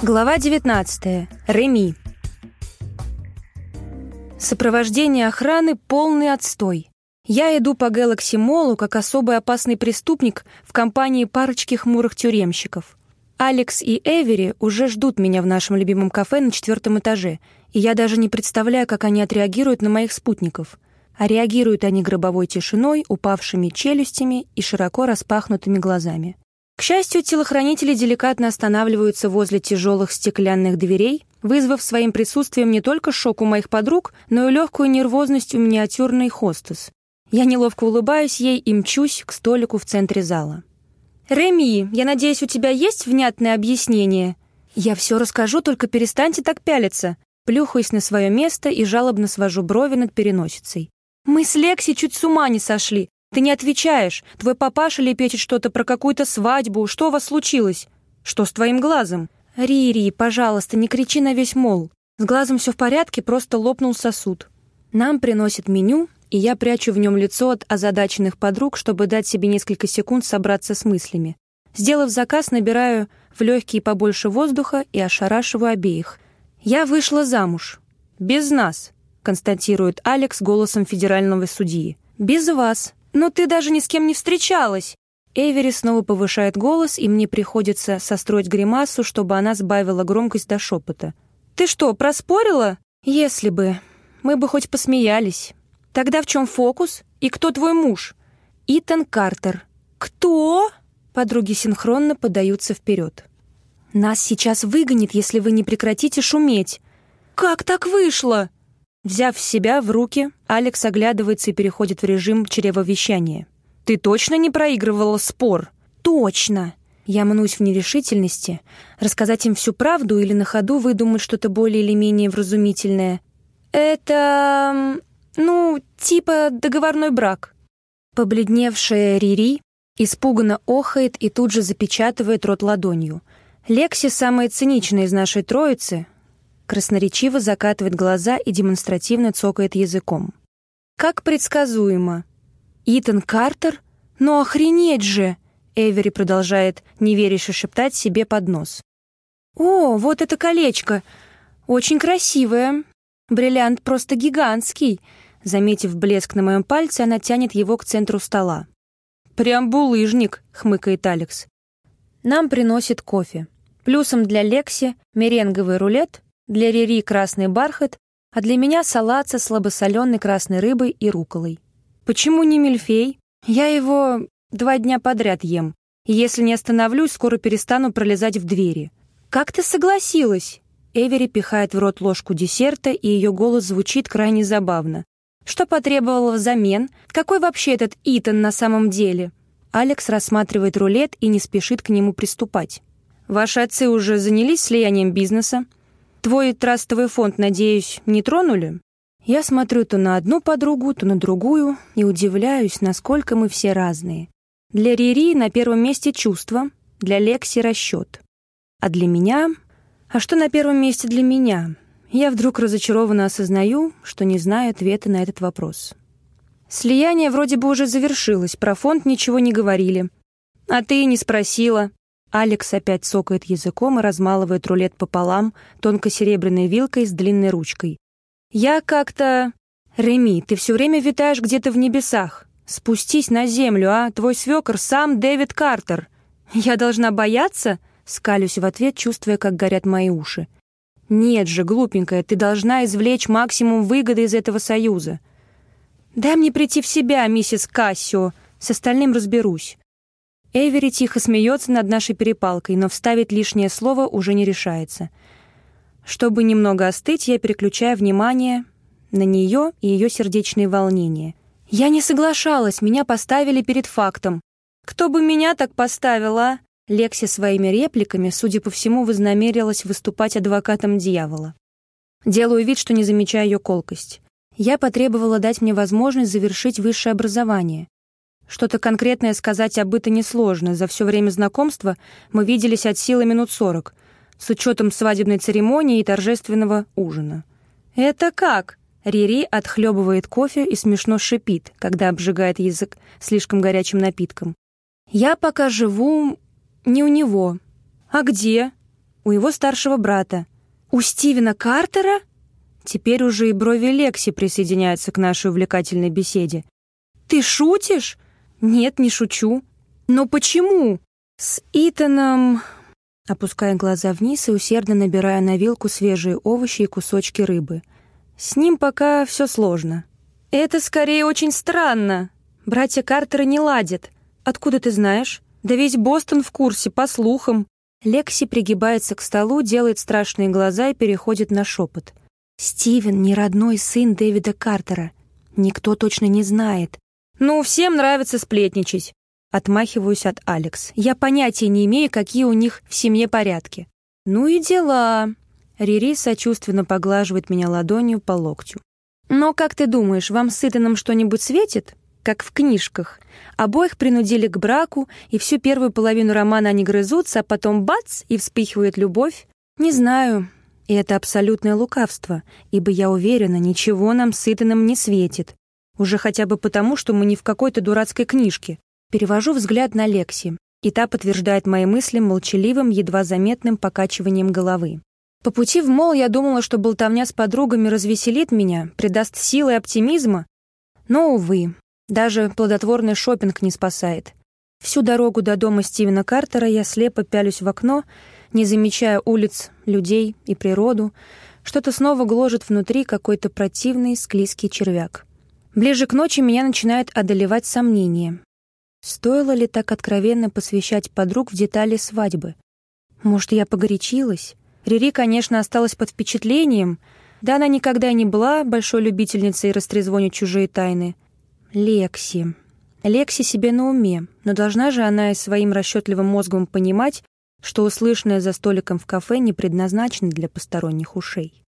Глава 19. Реми. Сопровождение охраны — полный отстой. Я иду по Гэлакси Молу как особый опасный преступник в компании парочки хмурых тюремщиков. Алекс и Эвери уже ждут меня в нашем любимом кафе на четвертом этаже, и я даже не представляю, как они отреагируют на моих спутников. А реагируют они гробовой тишиной, упавшими челюстями и широко распахнутыми глазами. К счастью, телохранители деликатно останавливаются возле тяжелых стеклянных дверей, вызвав своим присутствием не только шок у моих подруг, но и легкую нервозность у миниатюрной хостес. Я неловко улыбаюсь ей и мчусь к столику в центре зала. «Реми, я надеюсь, у тебя есть внятное объяснение?» «Я все расскажу, только перестаньте так пялиться», плюхаюсь на свое место и жалобно свожу брови над переносицей. «Мы с Лекси чуть с ума не сошли. Ты не отвечаешь. Твой папаша лепечет что-то про какую-то свадьбу. Что у вас случилось? Что с твоим глазом? Рири, пожалуйста, не кричи на весь мол. С глазом все в порядке, просто лопнул сосуд. Нам приносят меню, и я прячу в нем лицо от озадаченных подруг, чтобы дать себе несколько секунд собраться с мыслями. Сделав заказ, набираю в легкие побольше воздуха и ошарашиваю обеих. Я вышла замуж. Без нас, констатирует Алекс голосом федерального судьи. Без вас, «Но ты даже ни с кем не встречалась!» Эвери снова повышает голос, и мне приходится состроить гримасу, чтобы она сбавила громкость до шепота. «Ты что, проспорила?» «Если бы. Мы бы хоть посмеялись. Тогда в чем фокус? И кто твой муж?» «Итан Картер». «Кто?» Подруги синхронно подаются вперед. «Нас сейчас выгонит, если вы не прекратите шуметь». «Как так вышло?» Взяв себя в руки, Алекс оглядывается и переходит в режим чревовещания. «Ты точно не проигрывала спор?» «Точно!» Я мнусь в нерешительности. Рассказать им всю правду или на ходу выдумать что-то более или менее вразумительное. «Это... ну, типа договорной брак». Побледневшая Рири испуганно охает и тут же запечатывает рот ладонью. Лекси самая циничная из нашей троицы, красноречиво закатывает глаза и демонстративно цокает языком. Как предсказуемо. Итан Картер? Ну охренеть же! Эвери продолжает неверяще шептать себе под нос. О, вот это колечко! Очень красивое. Бриллиант просто гигантский. Заметив блеск на моем пальце, она тянет его к центру стола. «Прям булыжник», — хмыкает Алекс. Нам приносит кофе. Плюсом для Лекси меренговый рулет, для Рири красный бархат, а для меня салат со слабосоленой красной рыбой и руколой. Почему не мильфей? Я его два дня подряд ем. И если не остановлюсь, скоро перестану пролезать в двери. Как ты согласилась? Эвери пихает в рот ложку десерта, и ее голос звучит крайне забавно. Что потребовало взамен? Какой вообще этот Итан на самом деле? Алекс рассматривает рулет и не спешит к нему приступать. Ваши отцы уже занялись слиянием бизнеса? Твой трастовый фонд, надеюсь, не тронули? Я смотрю то на одну подругу, то на другую и удивляюсь, насколько мы все разные. Для Рири на первом месте чувство, для Лекси расчет. А для меня... А что на первом месте для меня? Я вдруг разочарованно осознаю, что не знаю ответа на этот вопрос. Слияние вроде бы уже завершилось, про фонд ничего не говорили. А ты не спросила. Алекс опять цокает языком и размалывает рулет пополам тонко-серебряной вилкой с длинной ручкой. «Я как-то...» «Реми, ты все время витаешь где-то в небесах. Спустись на землю, а? Твой свекор сам Дэвид Картер. Я должна бояться?» Скалюсь в ответ, чувствуя, как горят мои уши. «Нет же, глупенькая, ты должна извлечь максимум выгоды из этого союза». «Дай мне прийти в себя, миссис Кассио. С остальным разберусь». Эвери тихо смеется над нашей перепалкой, но вставить лишнее слово уже не решается. Чтобы немного остыть, я переключаю внимание на нее и ее сердечные волнения. Я не соглашалась, меня поставили перед фактом. Кто бы меня так поставил, а? Лекси своими репликами, судя по всему, вознамерилась выступать адвокатом дьявола. Делаю вид, что не замечаю ее колкость. Я потребовала дать мне возможность завершить высшее образование. Что-то конкретное сказать об это несложно. За все время знакомства мы виделись от силы минут сорок, с учетом свадебной церемонии и торжественного ужина. «Это как?» Рири отхлебывает кофе и смешно шипит, когда обжигает язык слишком горячим напитком. «Я пока живу не у него». «А где?» у его старшего брата. У Стивена Картера? Теперь уже и брови Лекси присоединяются к нашей увлекательной беседе. Ты шутишь? Нет, не шучу. Но почему? С Итаном... Опуская глаза вниз и усердно набирая на вилку свежие овощи и кусочки рыбы. С ним пока все сложно. Это скорее очень странно. Братья Картеры не ладят. Откуда ты знаешь? Да весь Бостон в курсе, по слухам. Лекси пригибается к столу, делает страшные глаза и переходит на шепот. Стивен не родной сын Дэвида Картера. Никто точно не знает. Ну, всем нравится сплетничать. Отмахиваюсь от Алекс. Я понятия не имею, какие у них в семье порядки. Ну и дела. Рири сочувственно поглаживает меня ладонью по локтю. Но как ты думаешь, вам с Итаном что-нибудь светит? Как в книжках. Обоих принудили к браку, и всю первую половину романа они грызутся, а потом бац, и вспыхивает любовь. Не знаю. И это абсолютное лукавство, ибо я уверена, ничего нам с Итаном не светит. Уже хотя бы потому, что мы не в какой-то дурацкой книжке. Перевожу взгляд на Лекси, и та подтверждает мои мысли молчаливым, едва заметным покачиванием головы. По пути в мол я думала, что болтовня с подругами развеселит меня, придаст силы и оптимизма. Но, увы, даже плодотворный шопинг не спасает. Всю дорогу до дома Стивена Картера я слепо пялюсь в окно, не замечая улиц, людей и природу. Что-то снова гложет внутри какой-то противный склизкий червяк. Ближе к ночи меня начинает одолевать сомнение. Стоило ли так откровенно посвящать подруг в детали свадьбы? Может, я погорячилась? Рири, конечно, осталась под впечатлением. Да она никогда не была большой любительницей растрезвонить чужие тайны. Лекси. Лекси себе на уме, но должна же она и своим расчетливым мозгом понимать, что услышанное за столиком в кафе не предназначено для посторонних ушей.